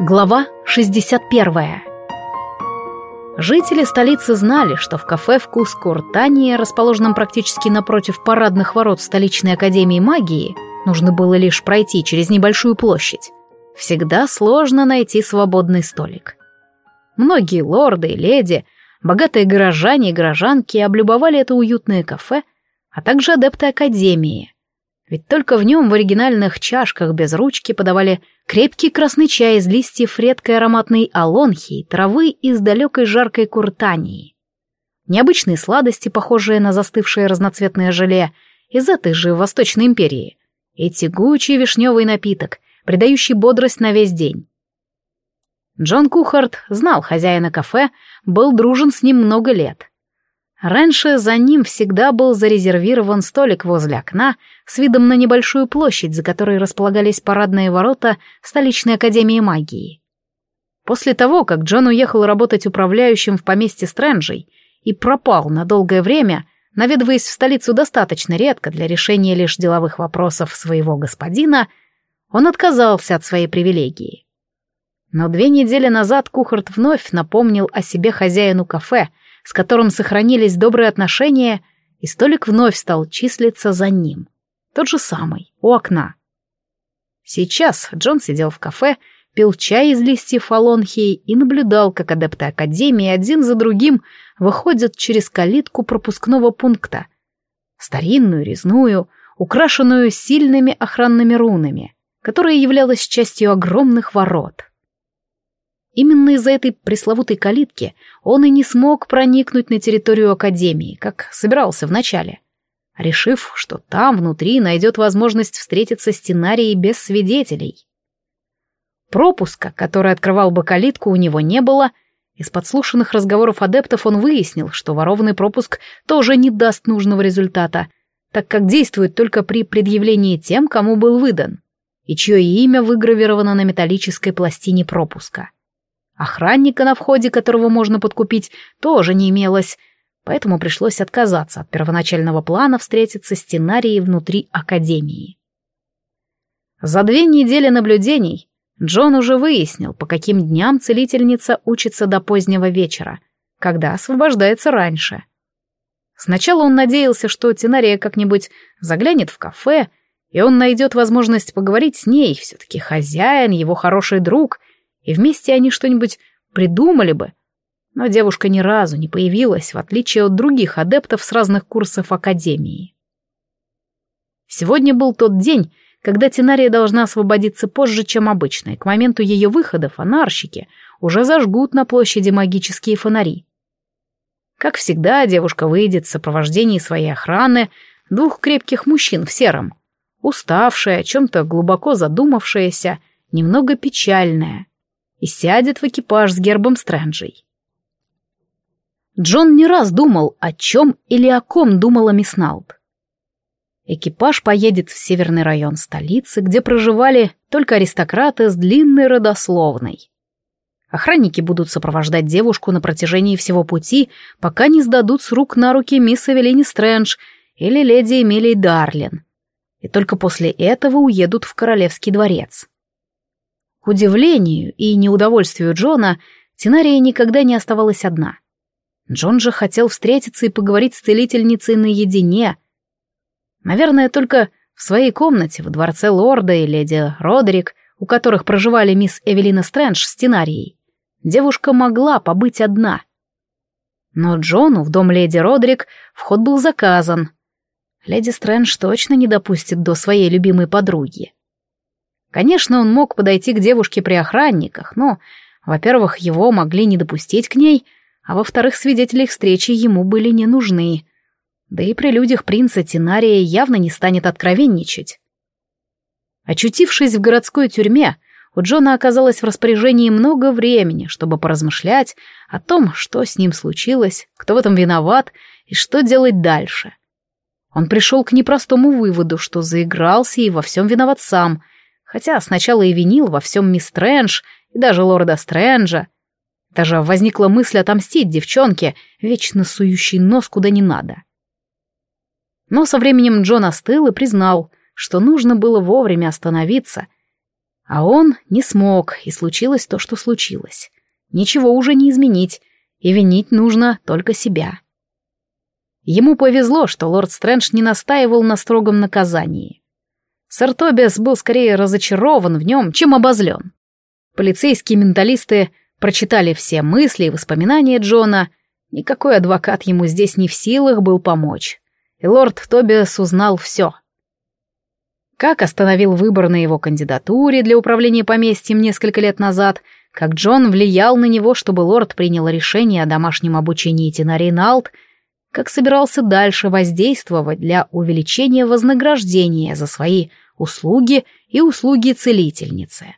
Глава 61 Жители столицы знали, что в кафе «Вкус Куртании», расположенном практически напротив парадных ворот столичной академии магии, нужно было лишь пройти через небольшую площадь. Всегда сложно найти свободный столик. Многие лорды и леди, богатые горожане и горожанки облюбовали это уютное кафе, а также адепты академии. Ведь только в нем в оригинальных чашках без ручки подавали крепкий красный чай из листьев редкой ароматной алонхи, травы из далекой жаркой куртании. Необычные сладости, похожие на застывшее разноцветное желе, из этой же Восточной империи. И тягучий вишневый напиток, придающий бодрость на весь день. Джон Кухарт знал хозяина кафе, был дружен с ним много лет — Раньше за ним всегда был зарезервирован столик возле окна с видом на небольшую площадь, за которой располагались парадные ворота столичной академии магии. После того, как Джон уехал работать управляющим в поместье Стрэнджей и пропал на долгое время, наведываясь в столицу достаточно редко для решения лишь деловых вопросов своего господина, он отказался от своей привилегии. Но две недели назад Кухарт вновь напомнил о себе хозяину кафе — с которым сохранились добрые отношения, и столик вновь стал числиться за ним. Тот же самый, у окна. Сейчас Джон сидел в кафе, пил чай из листьев алонхии и наблюдал, как адепты Академии один за другим выходят через калитку пропускного пункта. Старинную, резную, украшенную сильными охранными рунами, которая являлась частью огромных ворот. Именно из-за этой пресловутой калитки он и не смог проникнуть на территорию Академии, как собирался вначале, решив, что там внутри найдет возможность встретиться с Тенарией без свидетелей. Пропуска, который открывал бы калитку, у него не было. Из подслушанных разговоров адептов он выяснил, что ворованный пропуск тоже не даст нужного результата, так как действует только при предъявлении тем, кому был выдан, и чье имя выгравировано на металлической пластине пропуска. Охранника на входе, которого можно подкупить, тоже не имелось, поэтому пришлось отказаться от первоначального плана встретиться с Тенарией внутри Академии. За две недели наблюдений Джон уже выяснил, по каким дням целительница учится до позднего вечера, когда освобождается раньше. Сначала он надеялся, что Тенария как-нибудь заглянет в кафе, и он найдет возможность поговорить с ней, все-таки хозяин, его хороший друг — и вместе они что-нибудь придумали бы. Но девушка ни разу не появилась, в отличие от других адептов с разных курсов Академии. Сегодня был тот день, когда Тинария должна освободиться позже, чем обычно, и к моменту ее выхода фонарщики уже зажгут на площади магические фонари. Как всегда, девушка выйдет в сопровождении своей охраны, двух крепких мужчин в сером, уставшая, о чем-то глубоко задумавшаяся, немного печальная и сядет в экипаж с гербом Стрэнджей. Джон не раз думал, о чем или о ком думала мисс Налп. Экипаж поедет в северный район столицы, где проживали только аристократы с длинной родословной. Охранники будут сопровождать девушку на протяжении всего пути, пока не сдадут с рук на руки мисс Эвелине Стрэндж или леди Эмилии Дарлин. И только после этого уедут в королевский дворец. К удивлению и неудовольствию Джона, Тинария никогда не оставалась одна. Джон же хотел встретиться и поговорить с целительницей наедине. Наверное, только в своей комнате во дворце лорда и леди Родерик, у которых проживали мисс Эвелина Стрэндж с Тинарией, девушка могла побыть одна. Но Джону в дом леди Родрик вход был заказан. Леди Стрэндж точно не допустит до своей любимой подруги. Конечно, он мог подойти к девушке при охранниках, но, во-первых, его могли не допустить к ней, а во-вторых, свидетели их встречи ему были не нужны. Да и при людях принца Тинария явно не станет откровенничать. Очутившись в городской тюрьме, у Джона оказалось в распоряжении много времени, чтобы поразмышлять о том, что с ним случилось, кто в этом виноват и что делать дальше. Он пришел к непростому выводу, что заигрался и во всем виноват сам — хотя сначала и винил во всем мисс Стрэндж и даже лорда Стрэнджа. Даже возникла мысль отомстить девчонке, вечно сующей нос куда не надо. Но со временем Джон остыл и признал, что нужно было вовремя остановиться, А он не смог, и случилось то, что случилось. Ничего уже не изменить, и винить нужно только себя. Ему повезло, что лорд Стрэндж не настаивал на строгом наказании. Сэр Тобиас был скорее разочарован в нем, чем обозлен. Полицейские менталисты прочитали все мысли и воспоминания Джона. Никакой адвокат ему здесь не в силах был помочь. И лорд Тобиас узнал все. Как остановил выбор на его кандидатуре для управления поместьем несколько лет назад, как Джон влиял на него, чтобы лорд принял решение о домашнем обучении Тинари Налт — как собирался дальше воздействовать для увеличения вознаграждения за свои услуги и услуги целительницы.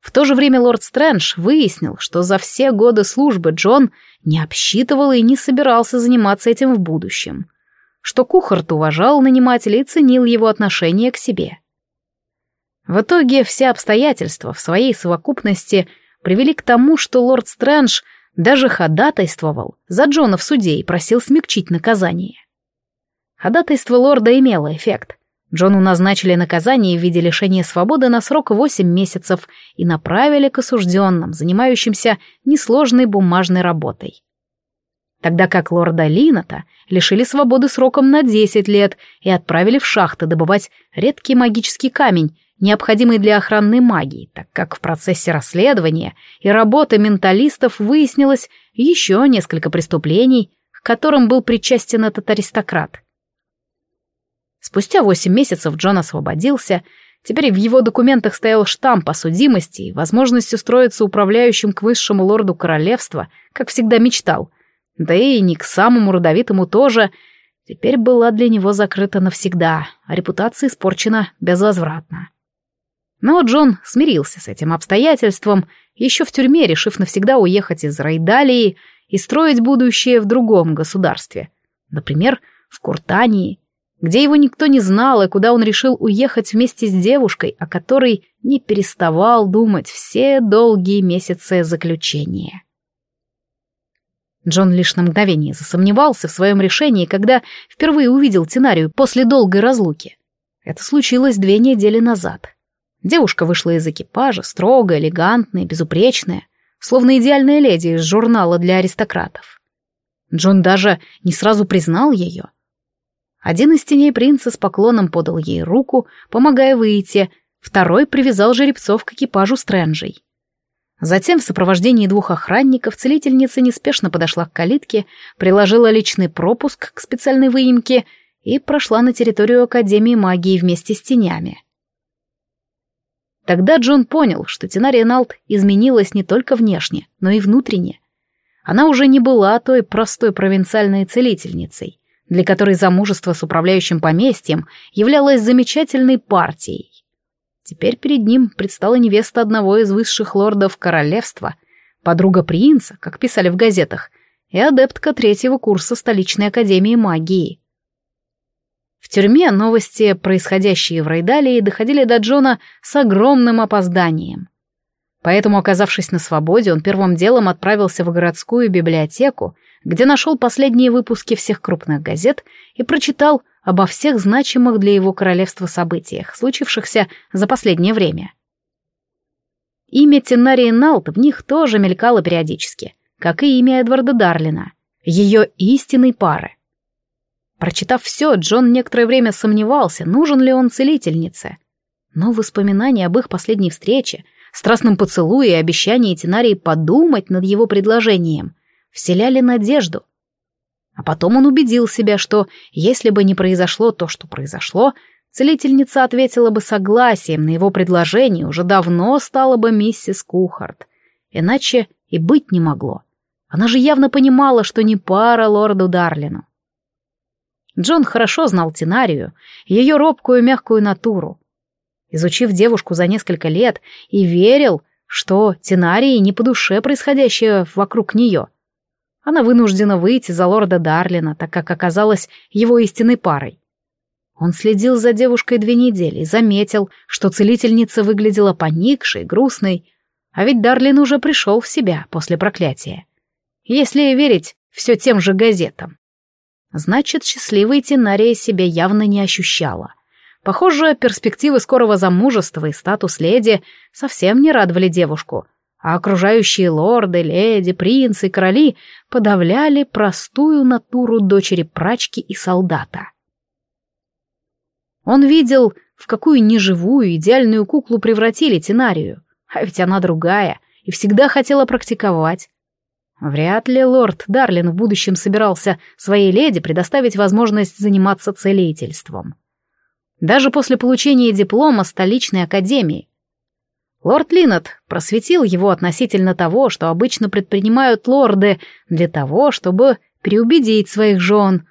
В то же время лорд Стрэндж выяснил, что за все годы службы Джон не обсчитывал и не собирался заниматься этим в будущем, что Кухарт уважал нанимателя и ценил его отношение к себе. В итоге все обстоятельства в своей совокупности привели к тому, что лорд Стрэндж — даже ходатайствовал за Джона в суде и просил смягчить наказание. Ходатайство лорда имело эффект. Джону назначили наказание в виде лишения свободы на срок 8 месяцев и направили к осужденным, занимающимся несложной бумажной работой. Тогда как лорда Лината лишили свободы сроком на 10 лет и отправили в шахты добывать редкий магический камень, необходимый для охранной магии, так как в процессе расследования и работы менталистов выяснилось еще несколько преступлений, к которым был причастен этот аристократ. Спустя восемь месяцев Джон освободился, теперь в его документах стоял штамп о судимости и возможность устроиться управляющим к высшему лорду королевства, как всегда мечтал, да и не к самому родовитому тоже, теперь была для него закрыта навсегда, а репутация испорчена безвозвратно. Но Джон смирился с этим обстоятельством, еще в тюрьме решив навсегда уехать из Райдалии и строить будущее в другом государстве, например, в Куртании, где его никто не знал и куда он решил уехать вместе с девушкой, о которой не переставал думать все долгие месяцы заключения. Джон лишь на мгновение засомневался в своем решении, когда впервые увидел Тинарию после долгой разлуки. Это случилось две недели назад. Девушка вышла из экипажа, строгая, элегантная, безупречная, словно идеальная леди из журнала для аристократов. Джон даже не сразу признал ее. Один из теней принца с поклоном подал ей руку, помогая выйти, второй привязал жеребцов к экипажу Стрэнджей. Затем в сопровождении двух охранников целительница неспешно подошла к калитке, приложила личный пропуск к специальной выемке и прошла на территорию Академии магии вместе с тенями. Тогда Джон понял, что Тинария Налт изменилась не только внешне, но и внутренне. Она уже не была той простой провинциальной целительницей, для которой замужество с управляющим поместьем являлось замечательной партией. Теперь перед ним предстала невеста одного из высших лордов королевства, подруга принца, как писали в газетах, и адептка третьего курса столичной академии магии. В тюрьме новости, происходящие в Райдалии, доходили до Джона с огромным опозданием. Поэтому, оказавшись на свободе, он первым делом отправился в городскую библиотеку, где нашел последние выпуски всех крупных газет и прочитал обо всех значимых для его королевства событиях, случившихся за последнее время. Имя Тенарии Налт в них тоже мелькало периодически, как и имя Эдварда Дарлина, ее истинной пары. Прочитав все, Джон некоторое время сомневался, нужен ли он целительнице. Но воспоминания об их последней встрече, страстном поцелуе и обещании Тинарии подумать над его предложением вселяли надежду. А потом он убедил себя, что если бы не произошло то, что произошло, целительница ответила бы согласием на его предложение, уже давно стала бы миссис Кухарт. Иначе и быть не могло. Она же явно понимала, что не пара лорду Дарлину. Джон хорошо знал Тинарию, ее робкую мягкую натуру. Изучив девушку за несколько лет и верил, что Тинарии не по душе происходящее вокруг нее. Она вынуждена выйти за лорда Дарлина, так как оказалась его истинной парой. Он следил за девушкой две недели и заметил, что целительница выглядела поникшей, грустной, а ведь Дарлин уже пришел в себя после проклятия. Если верить все тем же газетам. Значит, счастливой Тинария себя явно не ощущала. Похоже, перспективы скорого замужества и статус леди совсем не радовали девушку, а окружающие лорды, леди, принцы короли подавляли простую натуру дочери прачки и солдата. Он видел, в какую неживую идеальную куклу превратили Тинарию, а ведь она другая и всегда хотела практиковать. Вряд ли лорд Дарлин в будущем собирался своей леди предоставить возможность заниматься целительством. Даже после получения диплома столичной академии. Лорд Линнет просветил его относительно того, что обычно предпринимают лорды для того, чтобы переубедить своих жен.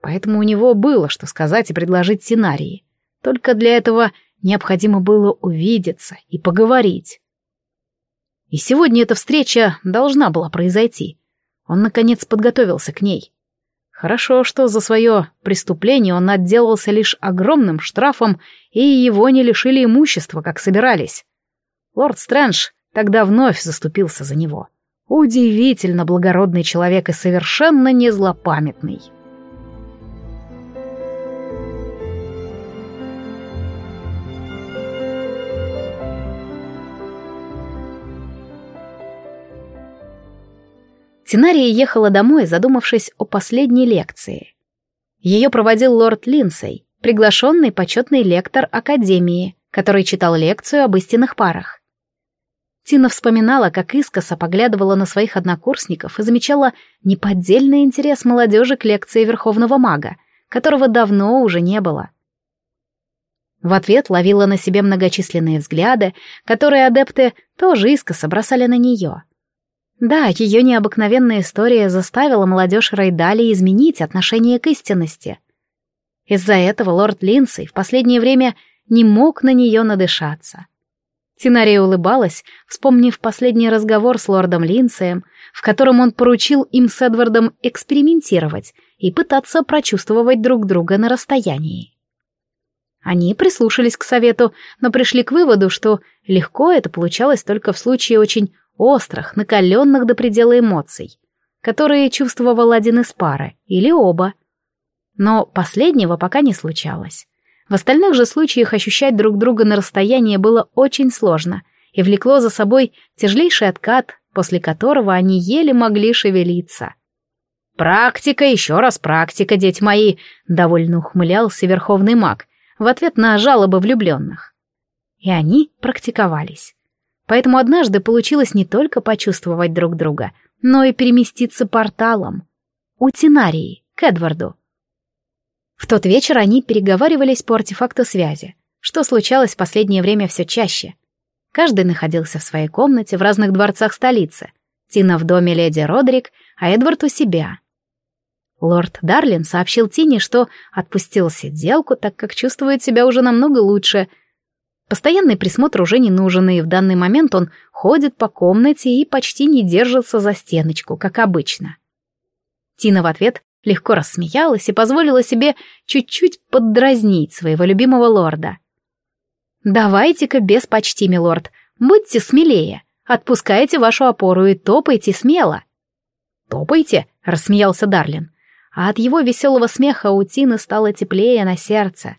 Поэтому у него было что сказать и предложить сценарии. Только для этого необходимо было увидеться и поговорить. И сегодня эта встреча должна была произойти. Он, наконец, подготовился к ней. Хорошо, что за свое преступление он отделался лишь огромным штрафом, и его не лишили имущества, как собирались. Лорд Стрэндж тогда вновь заступился за него. Удивительно благородный человек и совершенно не злопамятный. Тинария ехала домой, задумавшись о последней лекции. Ее проводил лорд Линсей, приглашенный почетный лектор Академии, который читал лекцию об истинных парах. Тина вспоминала, как искоса поглядывала на своих однокурсников и замечала неподдельный интерес молодежи к лекции Верховного Мага, которого давно уже не было. В ответ ловила на себе многочисленные взгляды, которые адепты тоже искоса бросали на нее. Да, ее необыкновенная история заставила молодежь Райдали изменить отношение к истинности. Из-за этого лорд Линдсей в последнее время не мог на нее надышаться. Тинария улыбалась, вспомнив последний разговор с лордом Линдсеем, в котором он поручил им с Эдвардом экспериментировать и пытаться прочувствовать друг друга на расстоянии. Они прислушались к совету, но пришли к выводу, что легко это получалось только в случае очень острых, накаленных до предела эмоций, которые чувствовал один из пары, или оба. Но последнего пока не случалось. В остальных же случаях ощущать друг друга на расстоянии было очень сложно и влекло за собой тяжелейший откат, после которого они еле могли шевелиться. «Практика, еще раз практика, дети мои!» — довольно ухмылялся верховный маг в ответ на жалобы влюбленных. И они практиковались. Поэтому однажды получилось не только почувствовать друг друга, но и переместиться порталом. У Тинарии, к Эдварду. В тот вечер они переговаривались по артефакту связи, что случалось в последнее время все чаще. Каждый находился в своей комнате в разных дворцах столицы. Тина в доме леди Родрик, а Эдвард у себя. Лорд Дарлин сообщил Тине, что отпустил сиделку, так как чувствует себя уже намного лучше — Постоянный присмотр уже не нужен, и в данный момент он ходит по комнате и почти не держится за стеночку, как обычно. Тина в ответ легко рассмеялась и позволила себе чуть-чуть поддразнить своего любимого лорда. «Давайте-ка без почти, милорд, будьте смелее, отпускайте вашу опору и топайте смело». «Топайте?» — рассмеялся Дарлин, а от его веселого смеха у Тины стало теплее на сердце.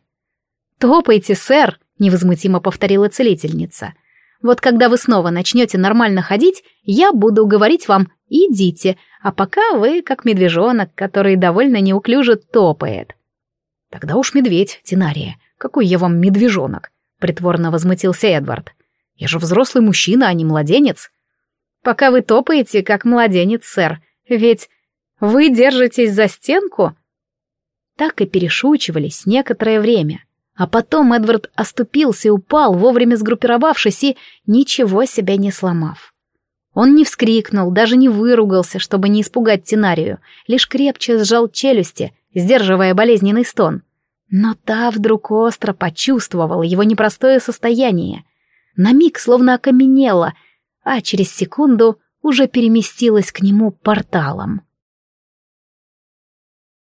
«Топайте, сэр!» невозмутимо повторила целительница. Вот когда вы снова начнете нормально ходить, я буду говорить вам «идите», а пока вы как медвежонок, который довольно неуклюже топает. Тогда уж медведь, Тинария, какой я вам медвежонок, притворно возмутился Эдвард. Я же взрослый мужчина, а не младенец. Пока вы топаете, как младенец, сэр, ведь вы держитесь за стенку. Так и перешучивались некоторое время — а потом Эдвард оступился и упал, вовремя сгруппировавшись и ничего себя не сломав. Он не вскрикнул, даже не выругался, чтобы не испугать Тинарию, лишь крепче сжал челюсти, сдерживая болезненный стон. Но та вдруг остро почувствовала его непростое состояние. На миг словно окаменела, а через секунду уже переместилась к нему порталом.